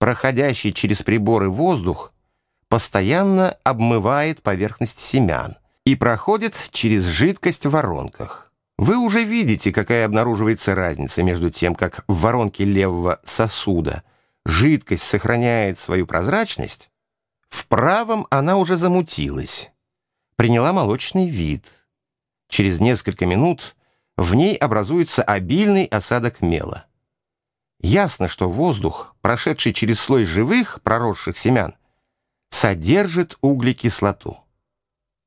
проходящий через приборы воздух постоянно обмывает поверхность семян и проходит через жидкость в воронках. Вы уже видите, какая обнаруживается разница между тем, как в воронке левого сосуда жидкость сохраняет свою прозрачность, в правом она уже замутилась, приняла молочный вид. Через несколько минут в ней образуется обильный осадок мела. Ясно, что воздух, прошедший через слой живых, проросших семян, содержит углекислоту.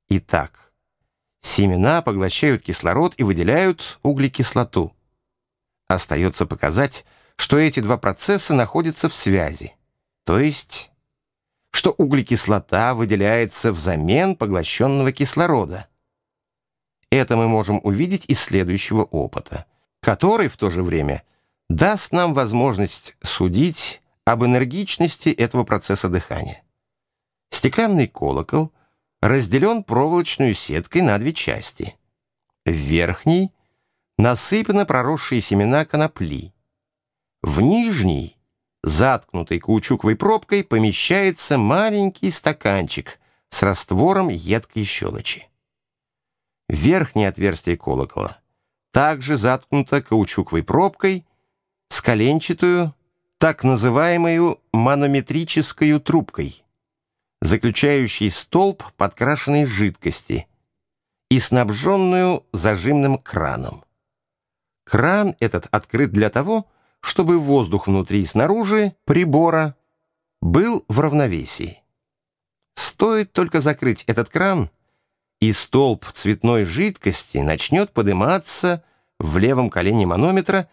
Итак, семена поглощают кислород и выделяют углекислоту. Остается показать, что эти два процесса находятся в связи, то есть, что углекислота выделяется взамен поглощенного кислорода. Это мы можем увидеть из следующего опыта, который в то же время даст нам возможность судить об энергичности этого процесса дыхания. Стеклянный колокол разделен проволочной сеткой на две части. В верхней насыпаны проросшие семена конопли. В нижней, заткнутой каучуковой пробкой, помещается маленький стаканчик с раствором едкой щелочи. Верхнее отверстие колокола также заткнуто каучуковой пробкой с так называемую манометрической трубкой, заключающей столб подкрашенной жидкости и снабженную зажимным краном. Кран этот открыт для того, чтобы воздух внутри и снаружи прибора был в равновесии. Стоит только закрыть этот кран, и столб цветной жидкости начнет подниматься в левом колене манометра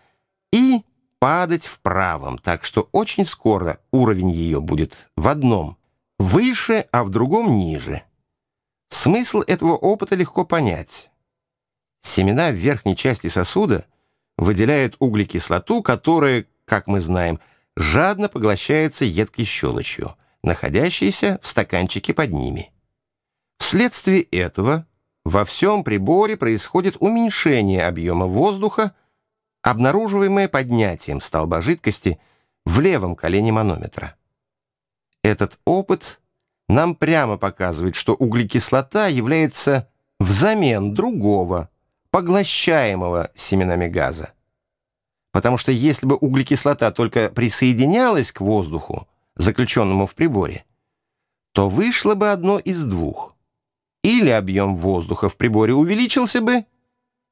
и падать в правом, так что очень скоро уровень ее будет в одном выше, а в другом ниже. Смысл этого опыта легко понять. Семена в верхней части сосуда — выделяет углекислоту, которая, как мы знаем, жадно поглощается едкой щелочью, находящейся в стаканчике под ними. Вследствие этого во всем приборе происходит уменьшение объема воздуха, обнаруживаемое поднятием столба жидкости в левом колене манометра. Этот опыт нам прямо показывает, что углекислота является взамен другого, поглощаемого семенами газа. Потому что если бы углекислота только присоединялась к воздуху, заключенному в приборе, то вышло бы одно из двух. Или объем воздуха в приборе увеличился бы,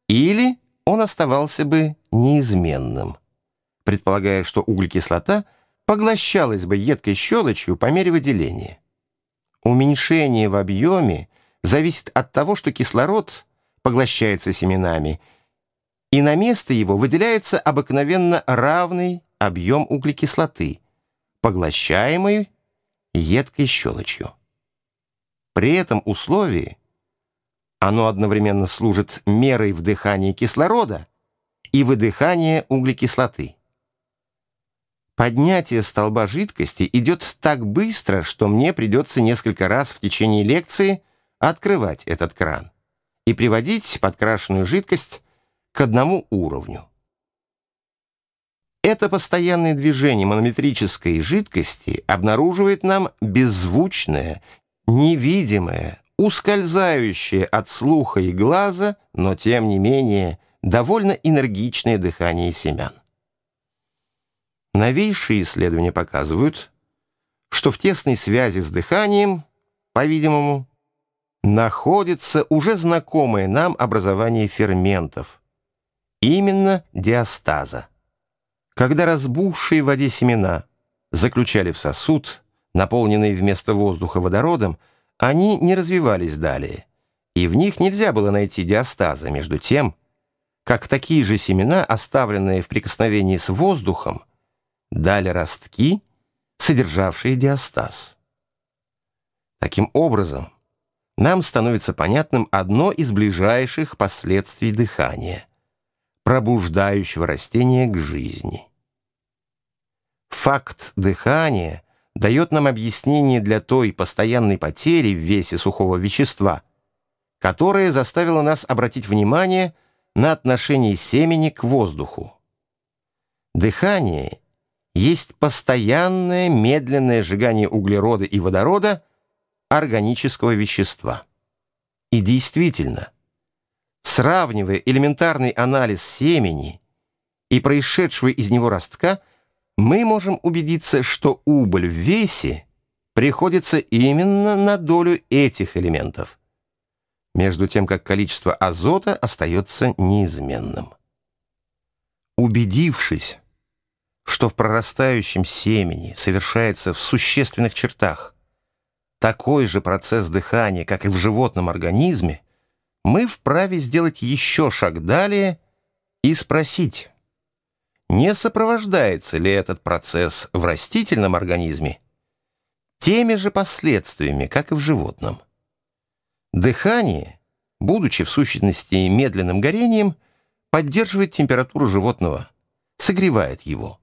или он оставался бы неизменным, предполагая, что углекислота поглощалась бы едкой щелочью по мере выделения. Уменьшение в объеме зависит от того, что кислород поглощается семенами, и на место его выделяется обыкновенно равный объем углекислоты, поглощаемый едкой щелочью. При этом условии оно одновременно служит мерой вдыхания кислорода и выдыхания углекислоты. Поднятие столба жидкости идет так быстро, что мне придется несколько раз в течение лекции открывать этот кран и приводить подкрашенную жидкость к одному уровню. Это постоянное движение манометрической жидкости обнаруживает нам беззвучное, невидимое, ускользающее от слуха и глаза, но тем не менее довольно энергичное дыхание семян. Новейшие исследования показывают, что в тесной связи с дыханием, по-видимому, находится уже знакомое нам образование ферментов, именно диастаза. Когда разбухшие в воде семена заключали в сосуд, наполненный вместо воздуха водородом, они не развивались далее, и в них нельзя было найти диастаза между тем, как такие же семена, оставленные в прикосновении с воздухом, дали ростки, содержавшие диастаз. Таким образом, нам становится понятным одно из ближайших последствий дыхания, пробуждающего растения к жизни. Факт дыхания дает нам объяснение для той постоянной потери в весе сухого вещества, которая заставила нас обратить внимание на отношение семени к воздуху. Дыхание есть постоянное медленное сжигание углерода и водорода органического вещества. И действительно, сравнивая элементарный анализ семени и происшедшего из него ростка, мы можем убедиться, что убыль в весе приходится именно на долю этих элементов, между тем как количество азота остается неизменным. Убедившись, что в прорастающем семени совершается в существенных чертах такой же процесс дыхания, как и в животном организме, мы вправе сделать еще шаг далее и спросить, не сопровождается ли этот процесс в растительном организме теми же последствиями, как и в животном. Дыхание, будучи в сущности медленным горением, поддерживает температуру животного, согревает его.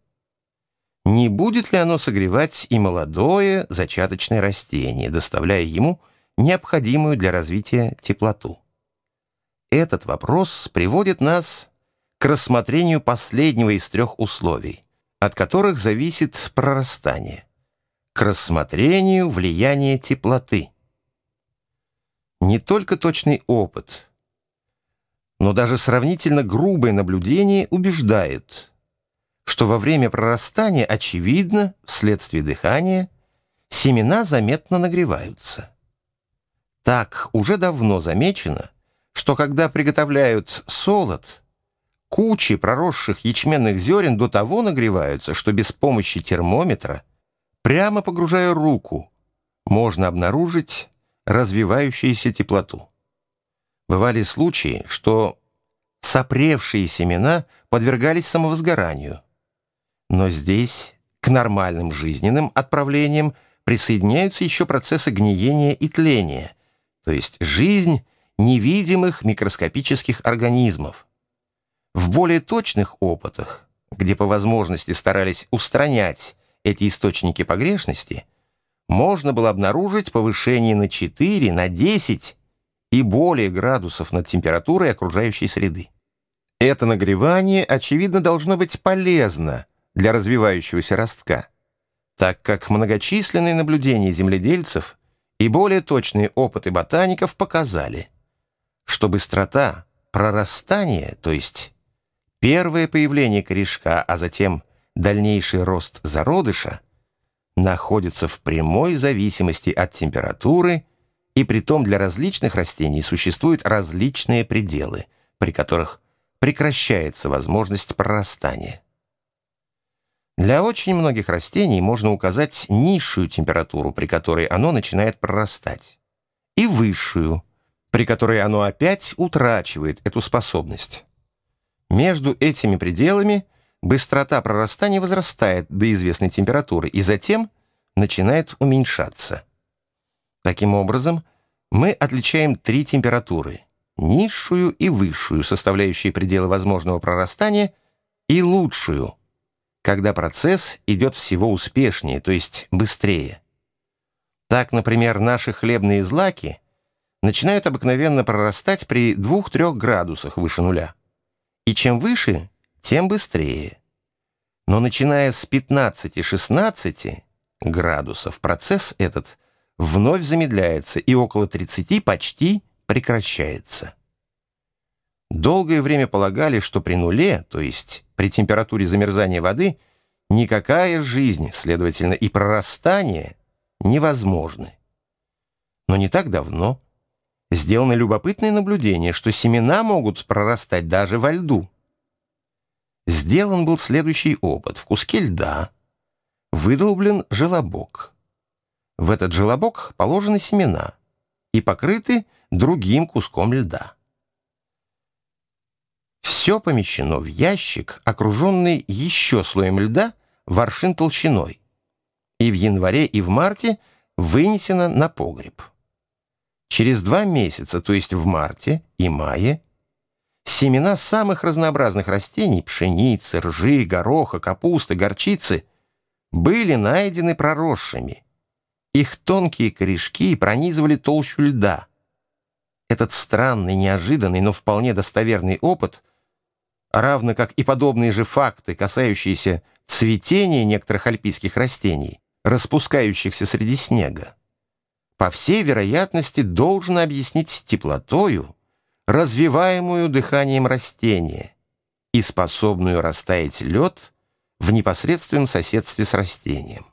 Не будет ли оно согревать и молодое зачаточное растение, доставляя ему необходимую для развития теплоту? Этот вопрос приводит нас к рассмотрению последнего из трех условий, от которых зависит прорастание, к рассмотрению влияния теплоты. Не только точный опыт, но даже сравнительно грубое наблюдение убеждает, что во время прорастания, очевидно, вследствие дыхания, семена заметно нагреваются. Так уже давно замечено, что когда приготовляют солод, кучи проросших ячменных зерен до того нагреваются, что без помощи термометра, прямо погружая руку, можно обнаружить развивающуюся теплоту. Бывали случаи, что сопревшие семена подвергались самовозгоранию. Но здесь к нормальным жизненным отправлениям присоединяются еще процессы гниения и тления, то есть жизнь невидимых микроскопических организмов. В более точных опытах, где по возможности старались устранять эти источники погрешности, можно было обнаружить повышение на 4, на 10 и более градусов над температурой окружающей среды. Это нагревание, очевидно, должно быть полезно для развивающегося ростка, так как многочисленные наблюдения земледельцев и более точные опыты ботаников показали – что быстрота прорастания, то есть первое появление корешка, а затем дальнейший рост зародыша, находится в прямой зависимости от температуры, и притом для различных растений существуют различные пределы, при которых прекращается возможность прорастания. Для очень многих растений можно указать низшую температуру, при которой оно начинает прорастать, и высшую – при которой оно опять утрачивает эту способность. Между этими пределами быстрота прорастания возрастает до известной температуры и затем начинает уменьшаться. Таким образом, мы отличаем три температуры – низшую и высшую, составляющие пределы возможного прорастания, и лучшую, когда процесс идет всего успешнее, то есть быстрее. Так, например, наши хлебные злаки – начинают обыкновенно прорастать при 2-3 градусах выше нуля. И чем выше, тем быстрее. Но начиная с 15-16 градусов процесс этот вновь замедляется и около 30 почти прекращается. Долгое время полагали, что при нуле, то есть при температуре замерзания воды, никакая жизнь, следовательно, и прорастание невозможны. Но не так давно сделано любопытное наблюдение, что семена могут прорастать даже во льду. Сделан был следующий опыт. В куске льда выдолблен желобок. В этот желобок положены семена и покрыты другим куском льда. Все помещено в ящик, окруженный еще слоем льда в аршин толщиной, и в январе и в марте вынесено на погреб. Через два месяца, то есть в марте и мае, семена самых разнообразных растений, пшеницы, ржи, гороха, капусты, горчицы, были найдены проросшими. Их тонкие корешки пронизывали толщу льда. Этот странный, неожиданный, но вполне достоверный опыт, равно как и подобные же факты, касающиеся цветение некоторых альпийских растений, распускающихся среди снега, по всей вероятности должно объяснить теплотою, развиваемую дыханием растения и способную растаять лед в непосредственном соседстве с растением.